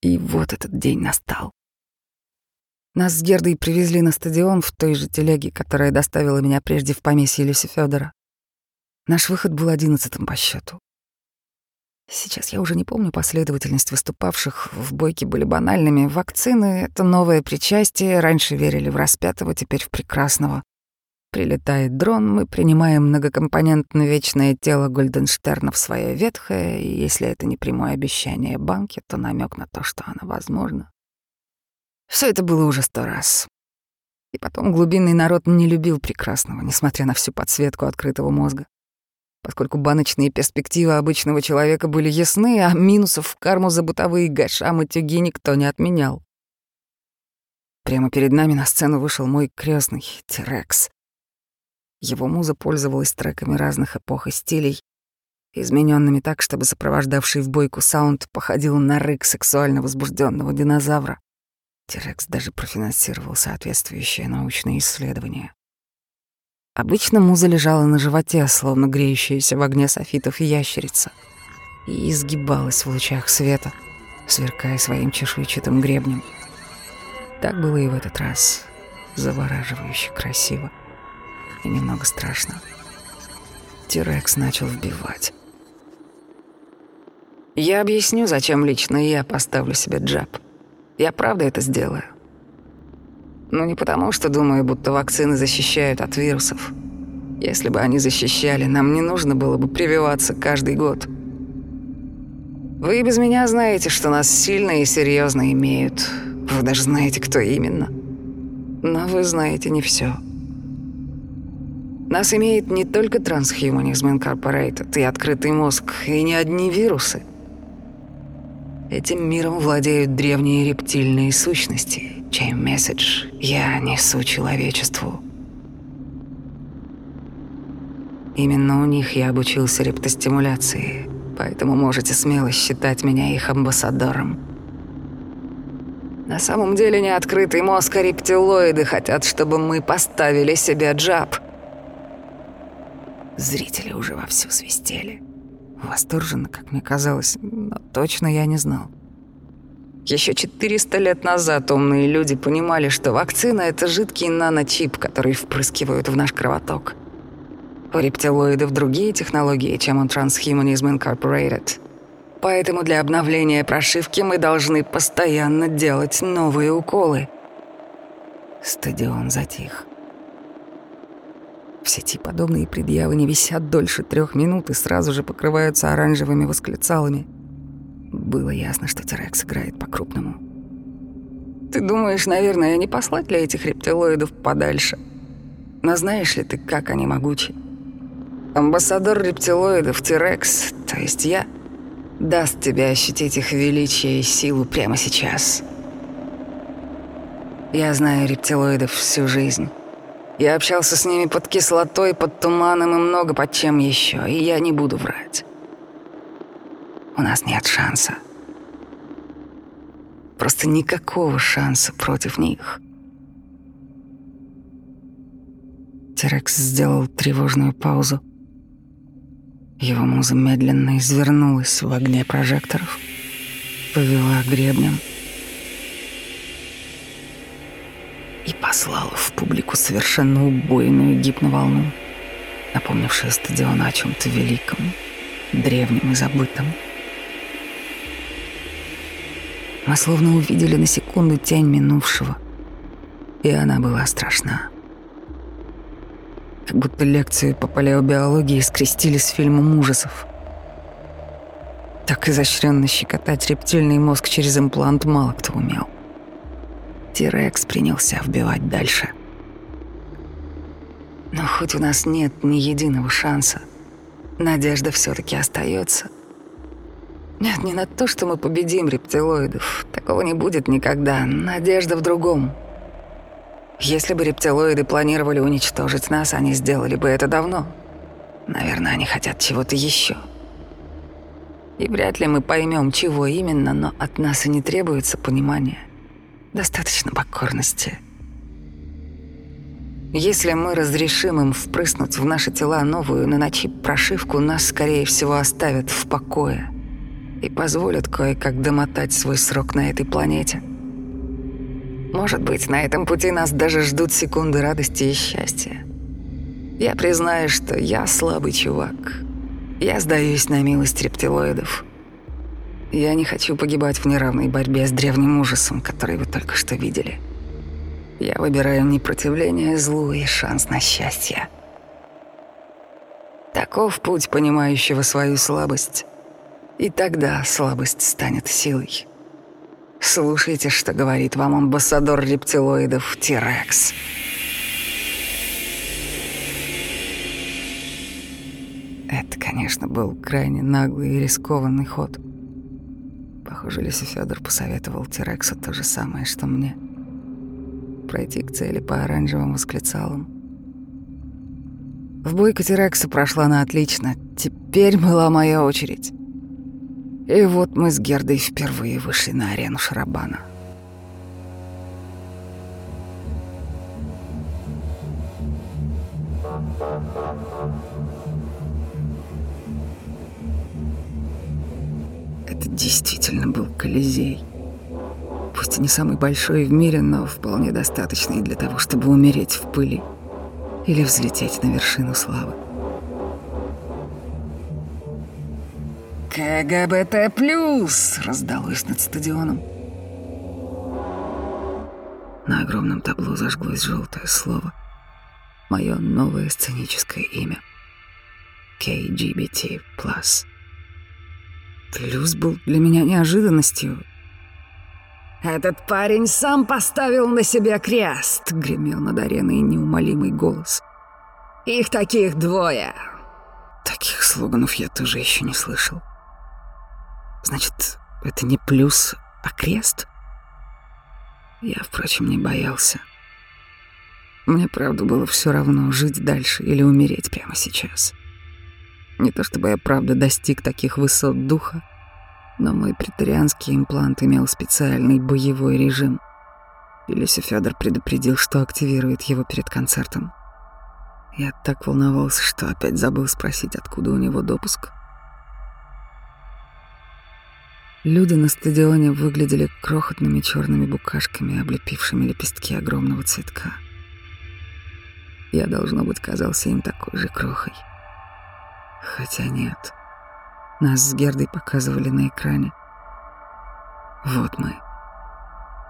И вот этот день настал. Нас с Гердой привезли на стадион в той же телеге, которая доставила меня прежде в поместье Люси Федора. Наш выход был одиннадцатым по счету. Сейчас я уже не помню последовательность выступавших. В бойке были банальными. Вакцины — это новое причастие. Раньше верили в распятого, теперь в прекрасного. Прилетает дрон, мы принимаем многокомпонентное вечное тело Гольденштерна в свое ветхое, и если это не прямое обещание банки, то намек на то, что оно возможно. Все это было уже сто раз. И потом глубинный народ не любил прекрасного, несмотря на всю подсветку открытого мозга. Поскольку баночные перспективы обычного человека были ясны, а минусов в карму за бытовые гашам и тюги никто не отменял. Прямо перед нами на сцену вышел мой крестный Терекс. Его муза пользовалась треками разных эпох и стилей, измененными так, чтобы сопровождавший в бойку саунд походил на рык сексуально возбужденного динозавра. Терекс даже профинансировал соответствующее научное исследование. Обычно муза лежала на животе, словно греющаяся в огне софитов ящерица, и изгибалась в лучах света, сверкая своим чешуйчатым гребнем. Так было и в этот раз, завораживающе красиво и немного страшно. Тирекс начал вбивать. Я объясню, зачем лично я поставлю себе джаб. Я правда это сделаю. Но не потому, что думаю, будто вакцины защищают от вирусов. Если бы они защищали, нам не нужно было бы прививаться каждый год. Вы без меня знаете, что нас сильно и серьезно имеют. Вы даже знаете, кто именно. Но вы знаете не все. Нас имеет не только Transhumanism Incorporated и открытый мозг, и не одни вирусы. Этим миром владеют древние рептильные сущности, чей месседж я несу человечеству. Именно у них я обучился рептостимуляции, поэтому можете смело считать меня их амбассадором. На самом деле не открытый мозг, а рептилоиды хотят, чтобы мы поставили себе джаб — Зрители уже вовсю свистели. Восторженно, как мне казалось, но точно я не знал. Еще 400 лет назад умные люди понимали, что вакцина — это жидкий наночип, который впрыскивают в наш кровоток. У рептилоидов другие технологии, чем у Transhumanism Incorporated. Поэтому для обновления прошивки мы должны постоянно делать новые уколы. Стадион затих. В сети подобные предъявы не висят дольше трех минут и сразу же покрываются оранжевыми восклицалами. Было ясно, что Терекс играет по-крупному. Ты думаешь, наверное, не послать ли этих рептилоидов подальше? Но знаешь ли ты, как они могучи? Амбассадор рептилоидов Терекс, то есть я, даст тебе ощутить их величие и силу прямо сейчас. Я знаю рептилоидов всю жизнь. Я общался с ними под кислотой, под туманом и много под чем еще, и я не буду врать. У нас нет шанса. Просто никакого шанса против них. Терекс сделал тревожную паузу. Его муза медленно извернулась в огне прожекторов, повела гребнем — и послала в публику совершенно убойную гипноволну, напомнившую стадион о чем-то великом, древнем и забытом. Мы словно увидели на секунду тень минувшего, и она была страшна. Как будто лекцию по палеобиологии скрестили с фильмом ужасов. Так изощренно щекотать рептильный мозг через имплант мало кто умел. Тирекс принялся вбивать дальше. Но хоть у нас нет ни единого шанса, надежда все-таки остается. Нет, не на то, что мы победим рептилоидов. Такого не будет никогда. Надежда в другом. Если бы рептилоиды планировали уничтожить нас, они сделали бы это давно. Наверное, они хотят чего-то еще. И вряд ли мы поймем, чего именно, но от нас и не требуется понимания. Достаточно покорности. Если мы разрешим им впрыснуть в наши тела новую на ночи прошивку, нас, скорее всего, оставят в покое. и позволят кое-как домотать свой срок на этой планете. Может быть, на этом пути нас даже ждут секунды радости и счастья. Я признаю, что я слабый чувак. Я сдаюсь на милость рептилоидов. Я не хочу погибать в неравной борьбе с древним ужасом, который вы только что видели. Я выбираю непротивление злу и шанс на счастье. Таков путь понимающего свою слабость. И тогда слабость станет силой. Слушайте, что говорит вам амбассадор рептилоидов Тирекс. Это, конечно, был крайне наглый и рискованный ход. Похоже, Лиса Федор посоветовал Тирексу то же самое, что мне. Пройти к цели по оранжевым восклицалам. В бойко Тирекса прошла на отлично. Теперь была моя очередь. И вот мы с Гердой впервые вышли на арену Шарабана. Это действительно был Колизей. Пусть и не самый большой в мире, но вполне достаточный для того, чтобы умереть в пыли или взлететь на вершину славы. КГБТ плюс раздалось над стадионом. На огромном табло зажглось желтое слово. Мое новое сценическое имя. KGBT+. Плюс был для меня неожиданностью. «Этот парень сам поставил на себя крест!» — гремел над ареной неумолимый голос. «Их таких двое!» Таких слоганов я тоже еще не слышал. Значит, это не плюс, а крест? Я, впрочем, не боялся. Мне, правда, было все равно, жить дальше или умереть прямо сейчас. Не то чтобы я, правда, достиг таких высот духа, но мой претерианский имплант имел специальный боевой режим. Илюся Федор предупредил, что активирует его перед концертом. Я так волновался, что опять забыл спросить, откуда у него допуск. Люди на стадионе выглядели крохотными черными букашками, облепившими лепестки огромного цветка. Я, должно быть, казался им такой же крохой. Хотя нет. Нас с Гердой показывали на экране. Вот мы.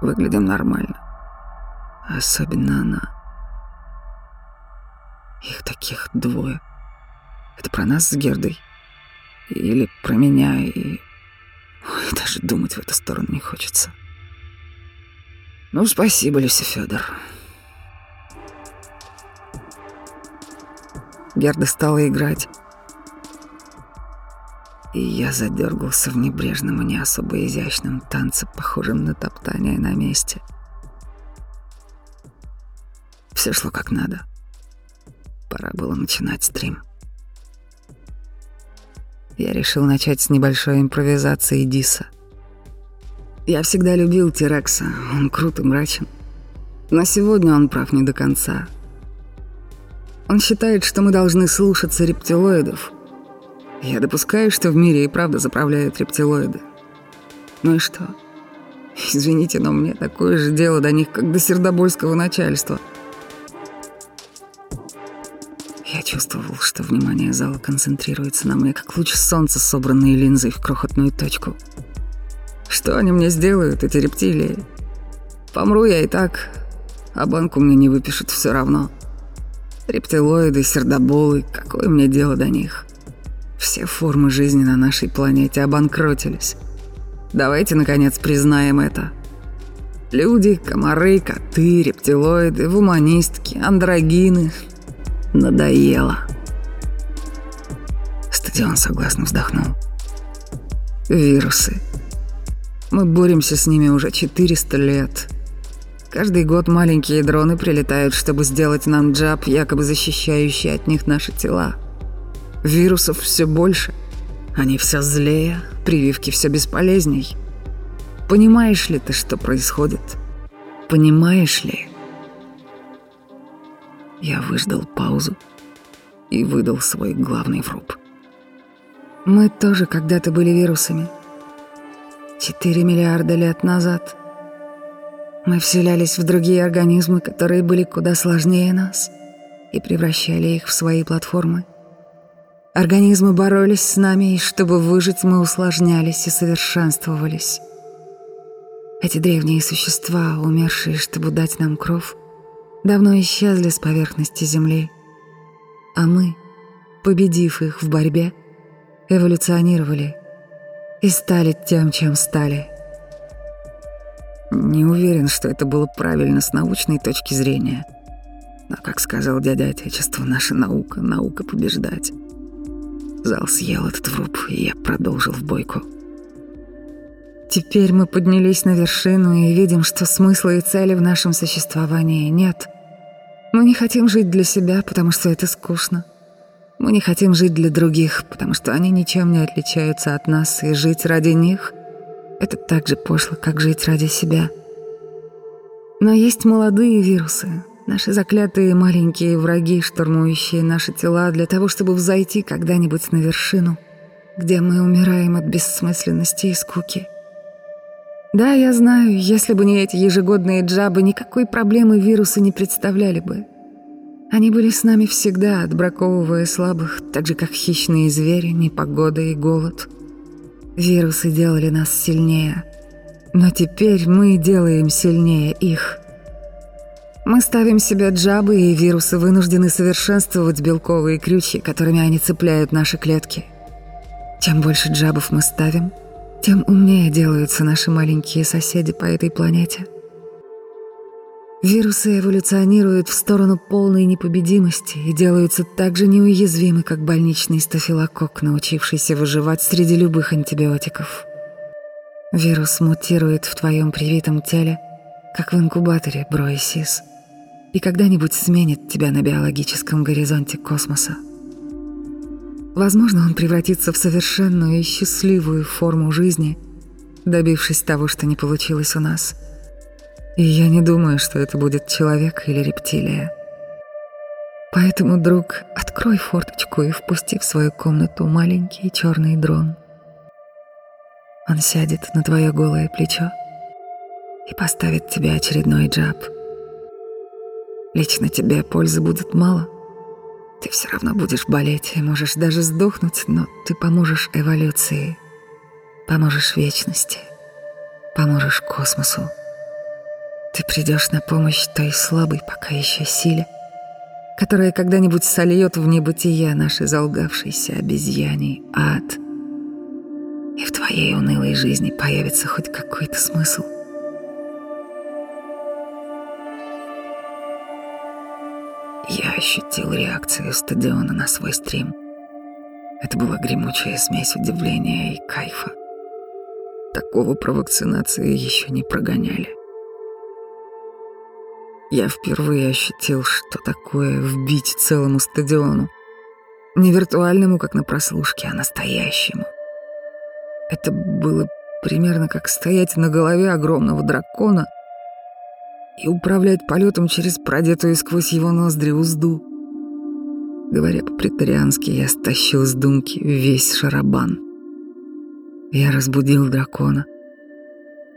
Выглядим нормально. Особенно она. Их таких двое. Это про нас с Гердой? Или про меня и... Ой, даже думать в эту сторону не хочется. Ну, спасибо, Люся Федор. Герда стала играть и я задергался в небрежном и не особо изящном танце, похожем на топтание на месте. Все шло как надо. Пора было начинать стрим. Я решил начать с небольшой импровизации Диса. Я всегда любил Тирекса, он крут и мрачен. Но сегодня он прав не до конца. Он считает, что мы должны слушаться рептилоидов — я допускаю, что в мире и правда заправляют рептилоиды. Ну и что? Извините, но мне такое же дело до них, как до сердобольского начальства. Я чувствовал, что внимание зала концентрируется на мне, как луч солнца, собранный линзой в крохотную точку. Что они мне сделают, эти рептилии? Помру я и так, а банку мне не выпишут все равно. Рептилоиды, сердоболы, какое мне дело до них? Все формы жизни на нашей планете обанкротились. Давайте, наконец, признаем это. Люди, комары, коты, рептилоиды, вуманистки, андрогины. Надоело. Стадион согласно вздохнул. Вирусы. Мы боремся с ними уже 400 лет. Каждый год маленькие дроны прилетают, чтобы сделать нам джаб, якобы защищающий от них наши тела. Вирусов все больше. Они все злее, прививки все бесполезней. Понимаешь ли ты, что происходит? Понимаешь ли? Я выждал паузу и выдал свой главный вруб. Мы тоже когда-то были вирусами. Четыре миллиарда лет назад мы вселялись в другие организмы, которые были куда сложнее нас, и превращали их в свои платформы. Организмы боролись с нами, и чтобы выжить, мы усложнялись и совершенствовались. Эти древние существа, умершие, чтобы дать нам кров, давно исчезли с поверхности Земли, а мы, победив их в борьбе, эволюционировали и стали тем, чем стали. Не уверен, что это было правильно с научной точки зрения. Но, как сказал дядя Отечество, наша наука — наука побеждать. Зал съел этот вруб, и я продолжил в бойку. Теперь мы поднялись на вершину и видим, что смысла и цели в нашем существовании нет. Мы не хотим жить для себя, потому что это скучно. Мы не хотим жить для других, потому что они ничем не отличаются от нас, и жить ради них — это так же пошло, как жить ради себя. Но есть молодые вирусы, наши заклятые маленькие враги, штурмующие наши тела для того, чтобы взойти когда-нибудь на вершину, где мы умираем от бессмысленности и скуки. Да, я знаю, если бы не эти ежегодные джабы, никакой проблемы вирусы не представляли бы. Они были с нами всегда, отбраковывая слабых, так же как хищные звери, непогода и голод. Вирусы делали нас сильнее, но теперь мы делаем сильнее их. Мы ставим себе джабы, и вирусы вынуждены совершенствовать белковые крючья, которыми они цепляют наши клетки. Чем больше джабов мы ставим, тем умнее делаются наши маленькие соседи по этой планете. Вирусы эволюционируют в сторону полной непобедимости и делаются так же неуязвимы, как больничный стафилококк, научившийся выживать среди любых антибиотиков. Вирус мутирует в твоем привитом теле, как в инкубаторе Броисис, и когда-нибудь сменит тебя на биологическом горизонте космоса. Возможно, он превратится в совершенную и счастливую форму жизни, добившись того, что не получилось у нас — и я не думаю, что это будет человек или рептилия. Поэтому, друг, открой форточку и впусти в свою комнату маленький черный дрон. Он сядет на твое голое плечо и поставит тебе очередной джаб. Лично тебе пользы будет мало. Ты все равно будешь болеть и можешь даже сдохнуть, но ты поможешь эволюции, поможешь вечности, поможешь космосу. Ты придешь на помощь той слабой пока еще силе, которая когда-нибудь сольет в небытие наши залгавшиеся обезьяний ад. И в твоей унылой жизни появится хоть какой-то смысл. Ощутил реакцию стадиона на свой стрим. Это была гремучая смесь удивления и кайфа. Такого провакцинации еще не прогоняли. Я впервые ощутил, что такое вбить целому стадиону. Не виртуальному, как на прослушке, а настоящему. Это было примерно как стоять на голове огромного дракона и управлять полетом через продетую сквозь его ноздри узду. Говоря по-претариански, я стащил с думки весь шарабан. Я разбудил дракона,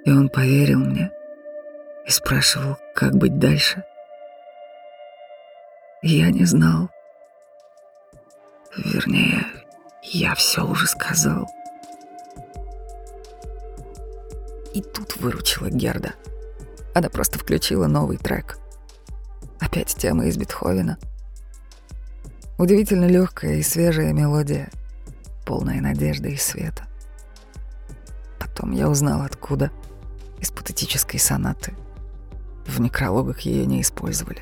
и он поверил мне и спрашивал, как быть дальше. Я не знал. Вернее, я все уже сказал. И тут выручила Герда. Она просто включила новый трек. Опять тема из Бетховена. Удивительно легкая и свежая мелодия, полная надежды и света. Потом я узнал, откуда. Из патетической сонаты — в некрологах ее не использовали.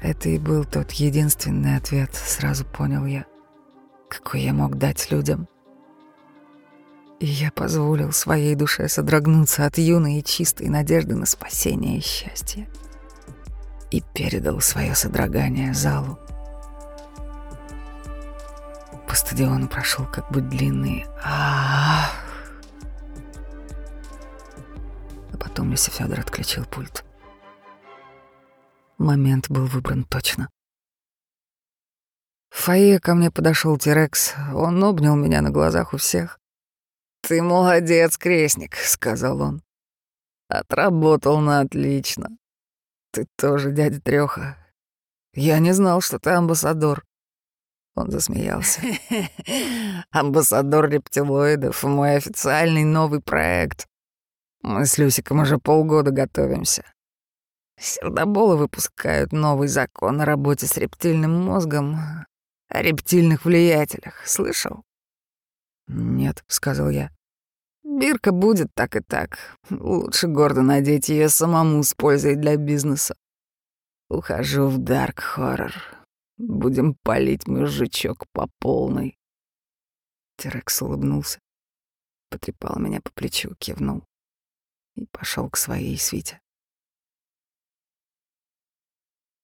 Это и был тот единственный ответ, сразу понял я, какой я мог дать людям. И я позволил своей душе содрогнуться от юной и чистой надежды на спасение и счастье. И передал свое содрогание залу. По стадиону прошел как бы длинный «Ах!» Потом Люся Федор отключил пульт. Момент был выбран точно. В фойе ко мне подошел Тирекс. Он обнял меня на глазах у всех. «Ты молодец, крестник», — сказал он. «Отработал на отлично. Ты тоже, дядя Трёха. Я не знал, что ты амбассадор». Он засмеялся. «Амбассадор рептилоидов — мой официальный новый проект. Мы с Люсиком уже полгода готовимся. Сердоболы выпускают новый закон о работе с рептильным мозгом, о рептильных влиятелях. Слышал? Нет, сказал я. Бирка будет так и так. Лучше гордо надеть ее самому с пользой для бизнеса. Ухожу в дарк хоррор. Будем палить мужичок по полной. Терекс улыбнулся, потрепал меня по плечу, кивнул и пошел к своей свите.